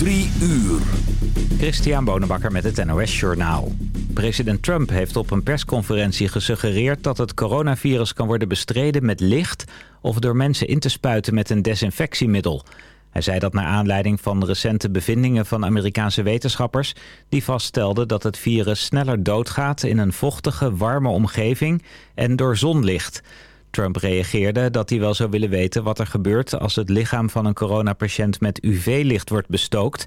Drie uur. Christian Bonenbakker met het NOS Journaal. President Trump heeft op een persconferentie gesuggereerd... dat het coronavirus kan worden bestreden met licht... of door mensen in te spuiten met een desinfectiemiddel. Hij zei dat naar aanleiding van recente bevindingen van Amerikaanse wetenschappers... die vaststelden dat het virus sneller doodgaat in een vochtige, warme omgeving... en door zonlicht... Trump reageerde dat hij wel zou willen weten wat er gebeurt als het lichaam van een coronapatiënt met UV-licht wordt bestookt.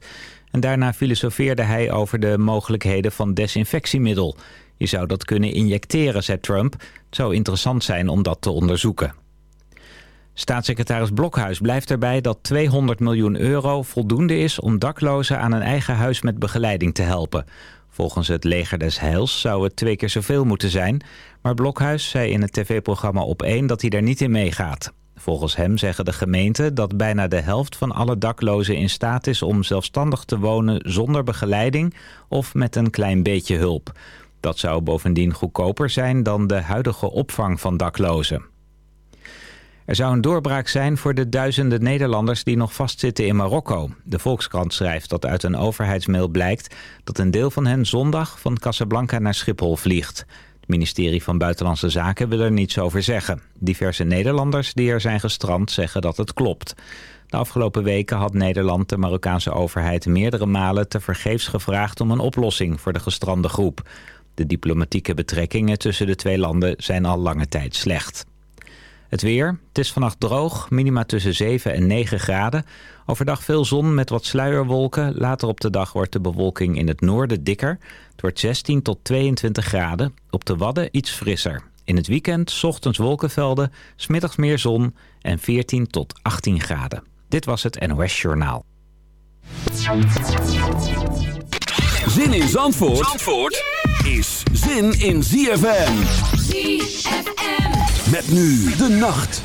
En daarna filosofeerde hij over de mogelijkheden van desinfectiemiddel. Je zou dat kunnen injecteren, zei Trump. Het zou interessant zijn om dat te onderzoeken. Staatssecretaris Blokhuis blijft erbij dat 200 miljoen euro voldoende is om daklozen aan een eigen huis met begeleiding te helpen. Volgens het leger des Heils zou het twee keer zoveel moeten zijn... maar Blokhuis zei in het tv-programma Op 1 dat hij daar niet in meegaat. Volgens hem zeggen de gemeenten dat bijna de helft van alle daklozen in staat is... om zelfstandig te wonen zonder begeleiding of met een klein beetje hulp. Dat zou bovendien goedkoper zijn dan de huidige opvang van daklozen. Er zou een doorbraak zijn voor de duizenden Nederlanders die nog vastzitten in Marokko. De Volkskrant schrijft dat uit een overheidsmail blijkt dat een deel van hen zondag van Casablanca naar Schiphol vliegt. Het ministerie van Buitenlandse Zaken wil er niets over zeggen. Diverse Nederlanders die er zijn gestrand zeggen dat het klopt. De afgelopen weken had Nederland de Marokkaanse overheid meerdere malen tevergeefs gevraagd om een oplossing voor de gestrande groep. De diplomatieke betrekkingen tussen de twee landen zijn al lange tijd slecht. Het weer. Het is vannacht droog, minima tussen 7 en 9 graden. Overdag veel zon met wat sluierwolken. Later op de dag wordt de bewolking in het noorden dikker. Het wordt 16 tot 22 graden. Op de Wadden iets frisser. In het weekend ochtends wolkenvelden, smiddags meer zon en 14 tot 18 graden. Dit was het NOS Journaal. Zin in Zandvoort, Zandvoort is zin in ZFM. ZFM. Met nu de nacht.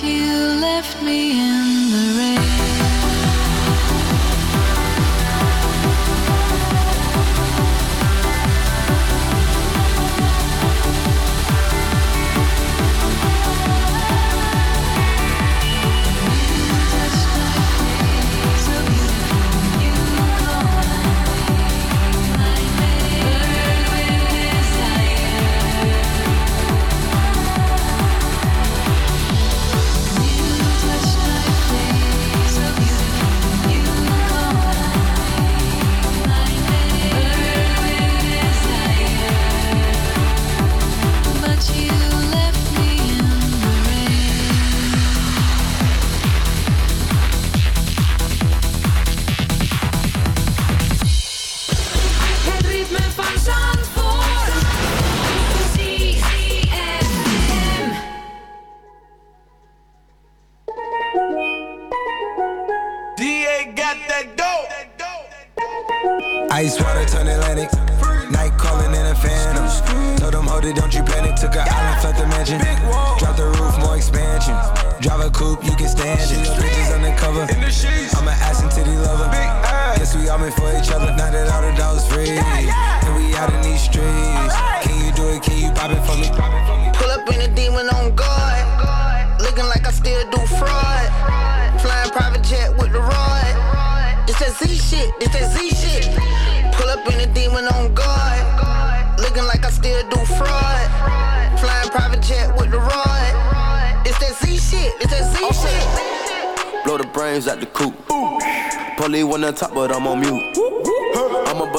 Top,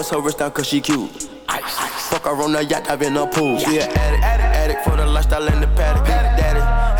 Bust her wrist down cause she cute. Fuck her on the yacht, I've been a pool. An addict, addict, addict for the lifestyle and the paddock. Daddy,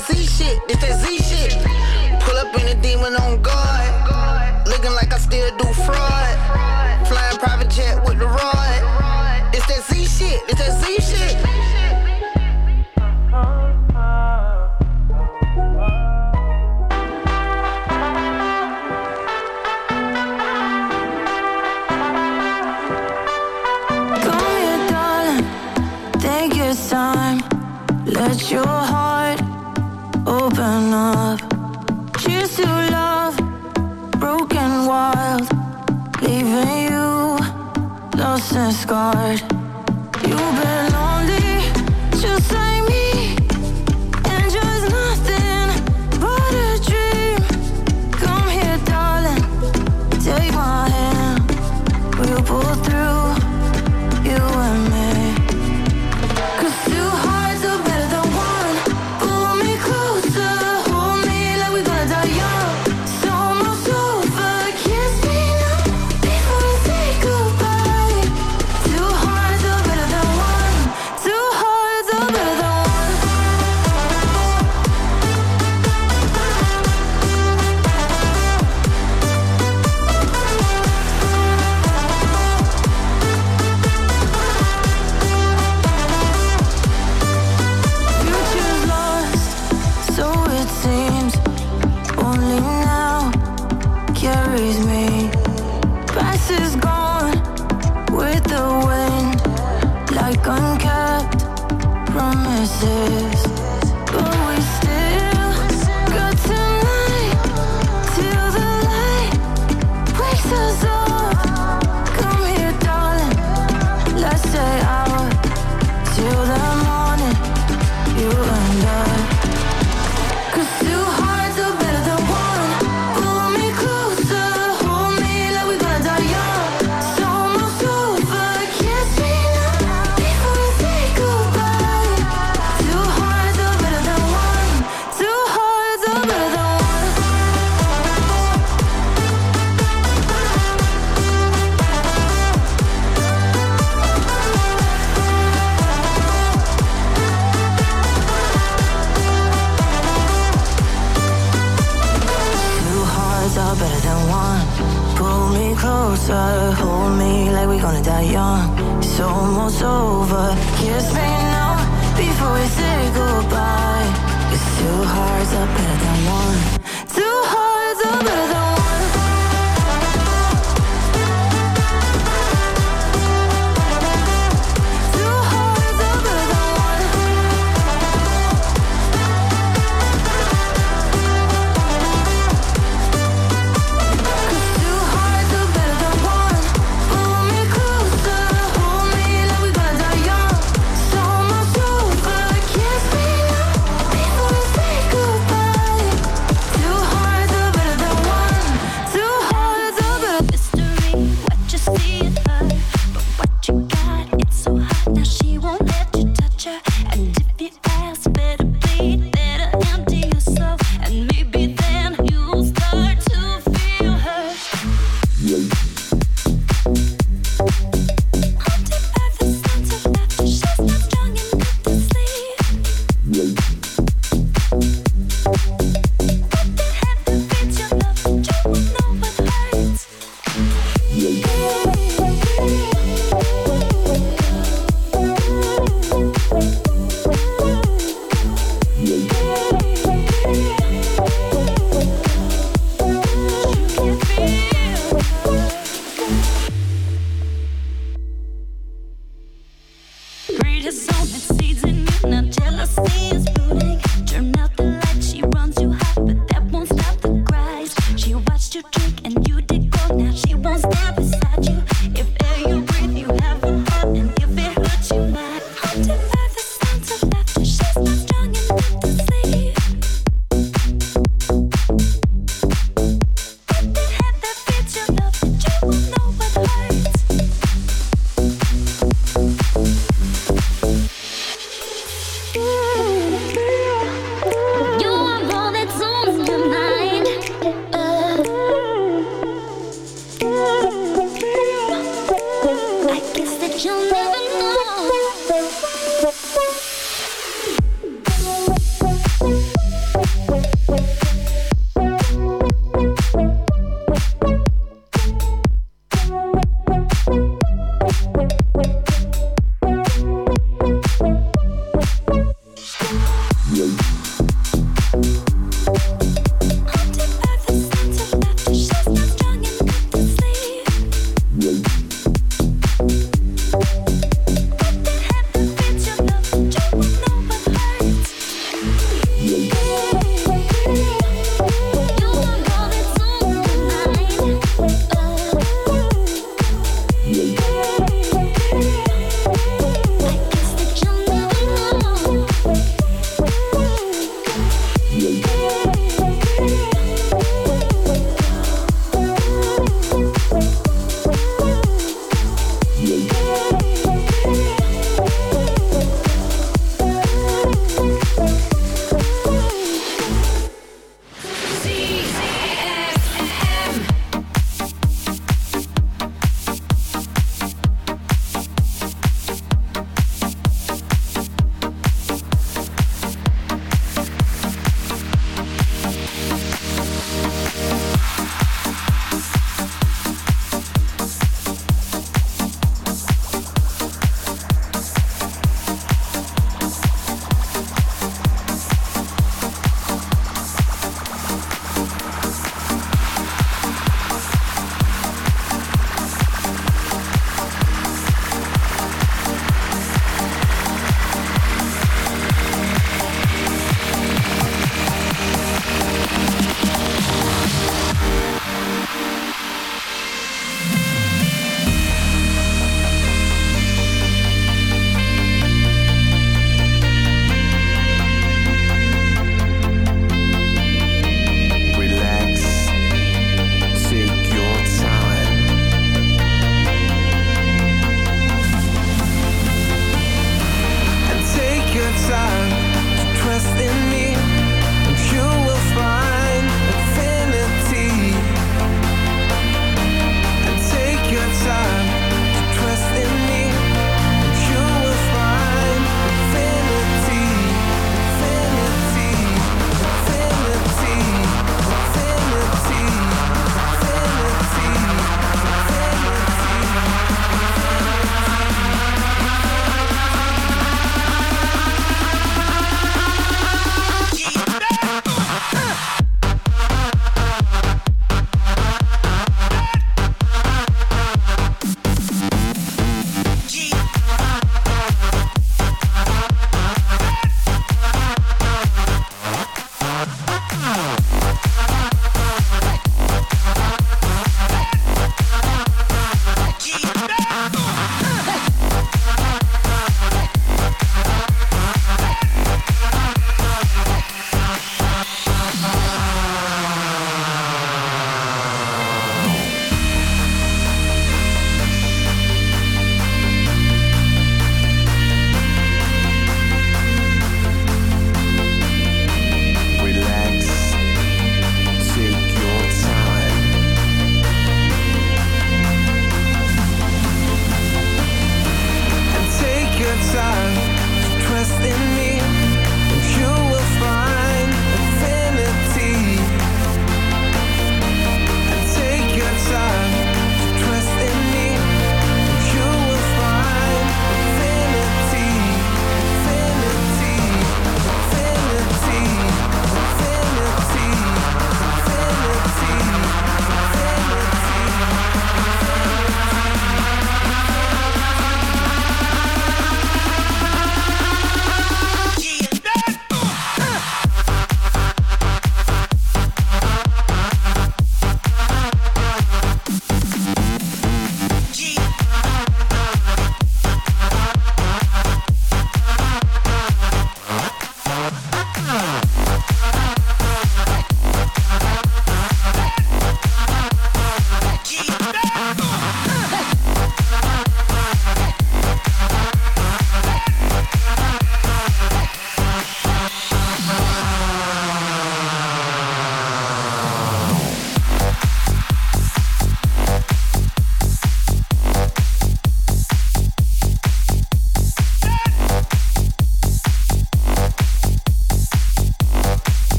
Z shit, it's that Z shit. Pull up in a demon on guard. Looking like I still do fraud. Flying private jet with the rod.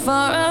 far away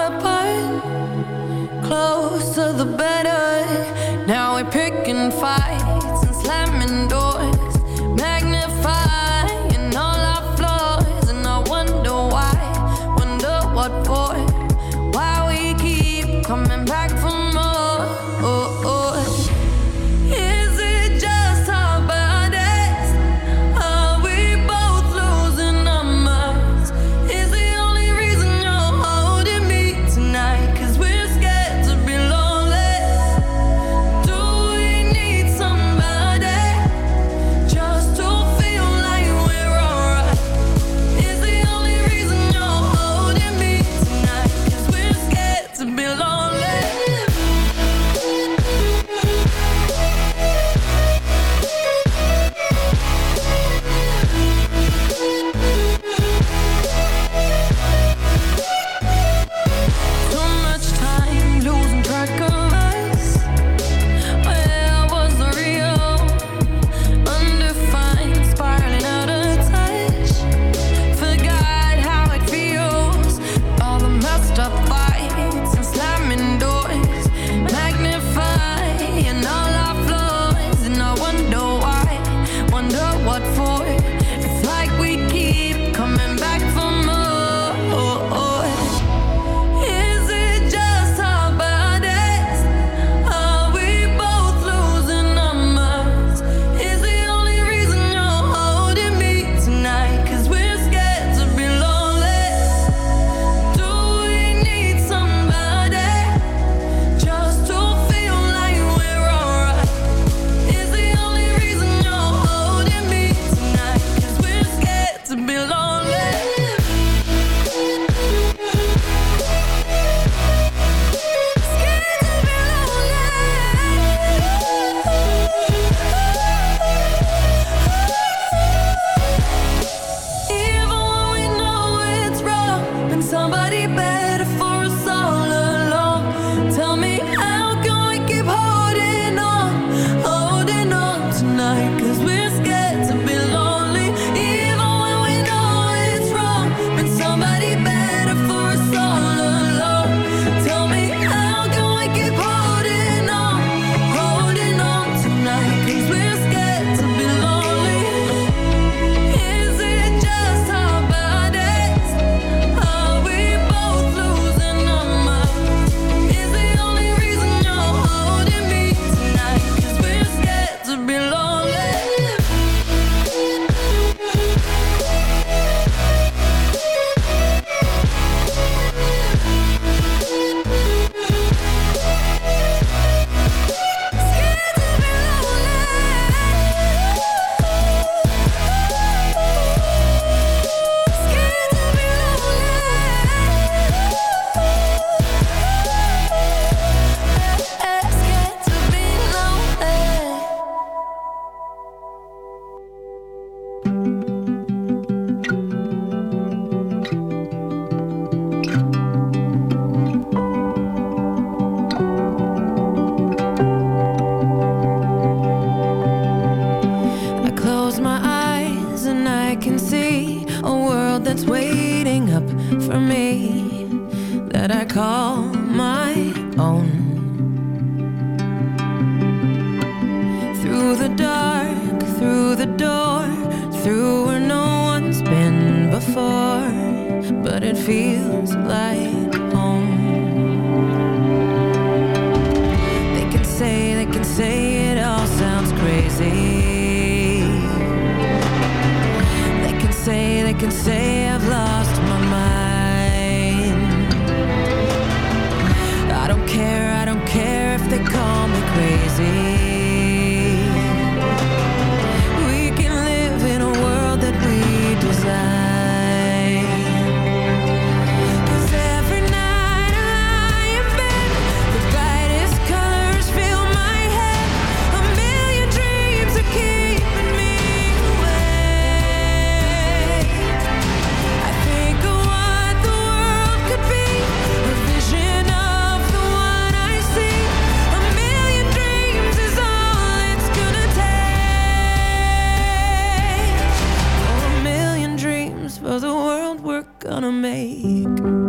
world we're gonna make.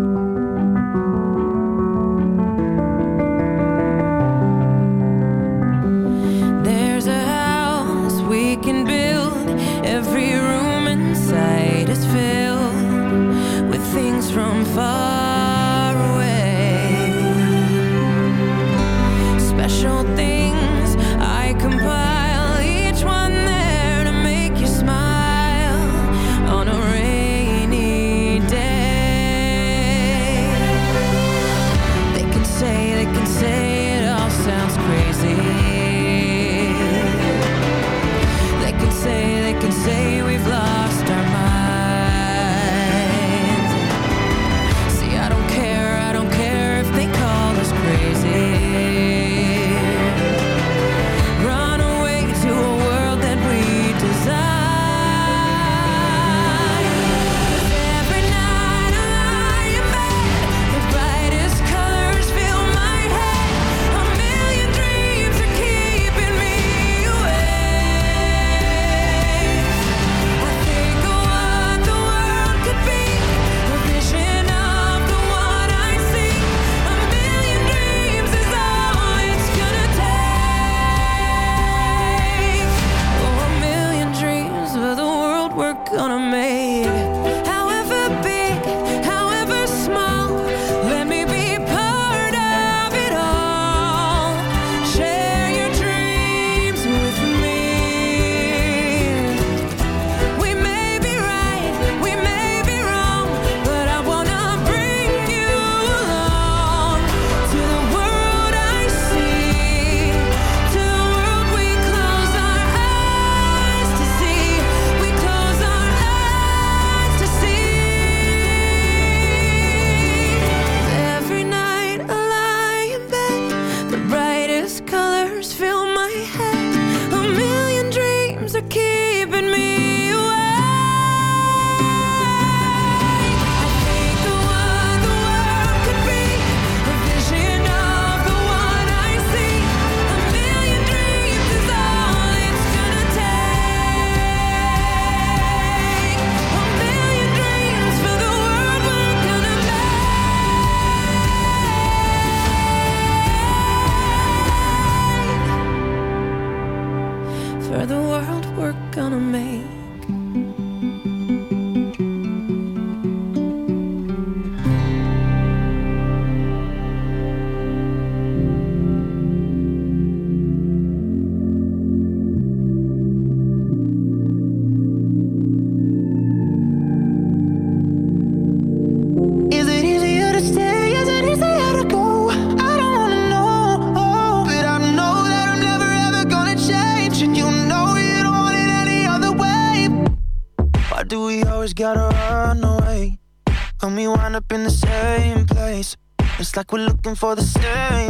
looking for the steering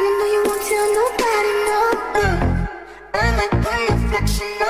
You know you won't tell nobody, no. Mm. I might put reflection on.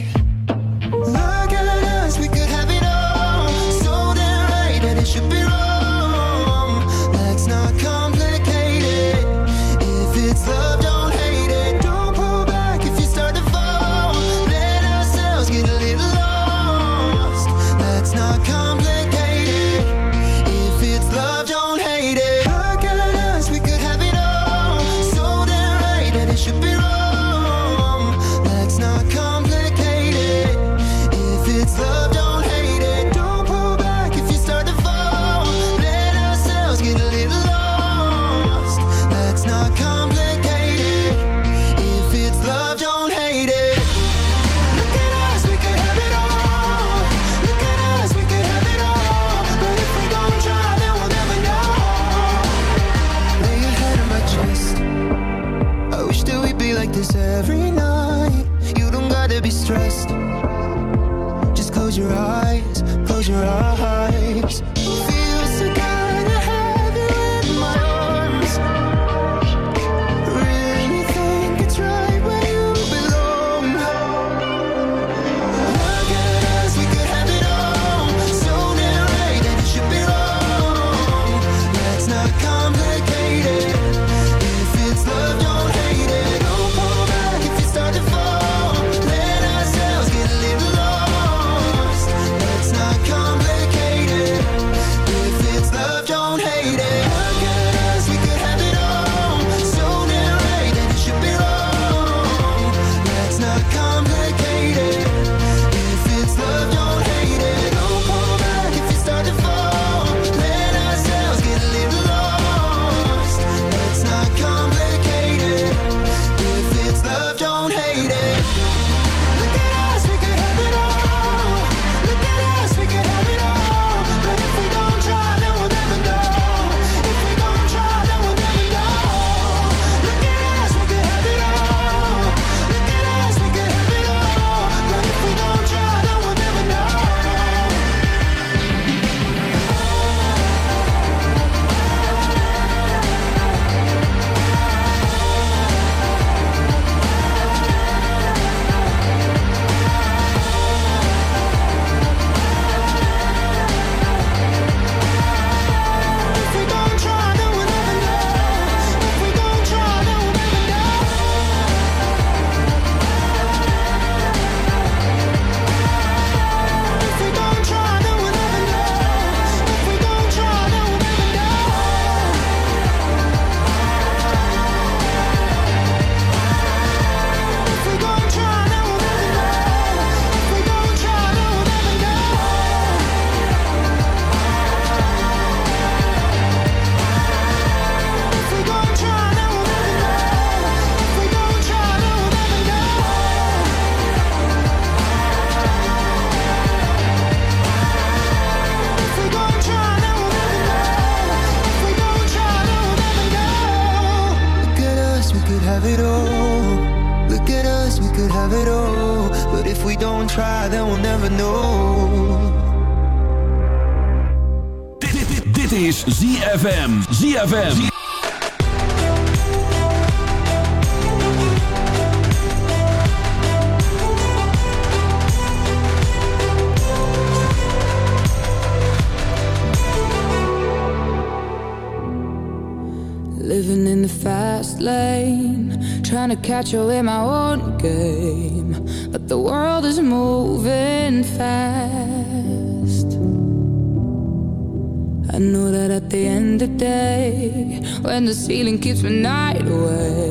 try, then we'll never know. Dit, dit, dit is ZFM. ZFM. Living in the fast lane, trying to catch up in my own game the world is moving fast. I know that at the end of the day, when the ceiling keeps me night away.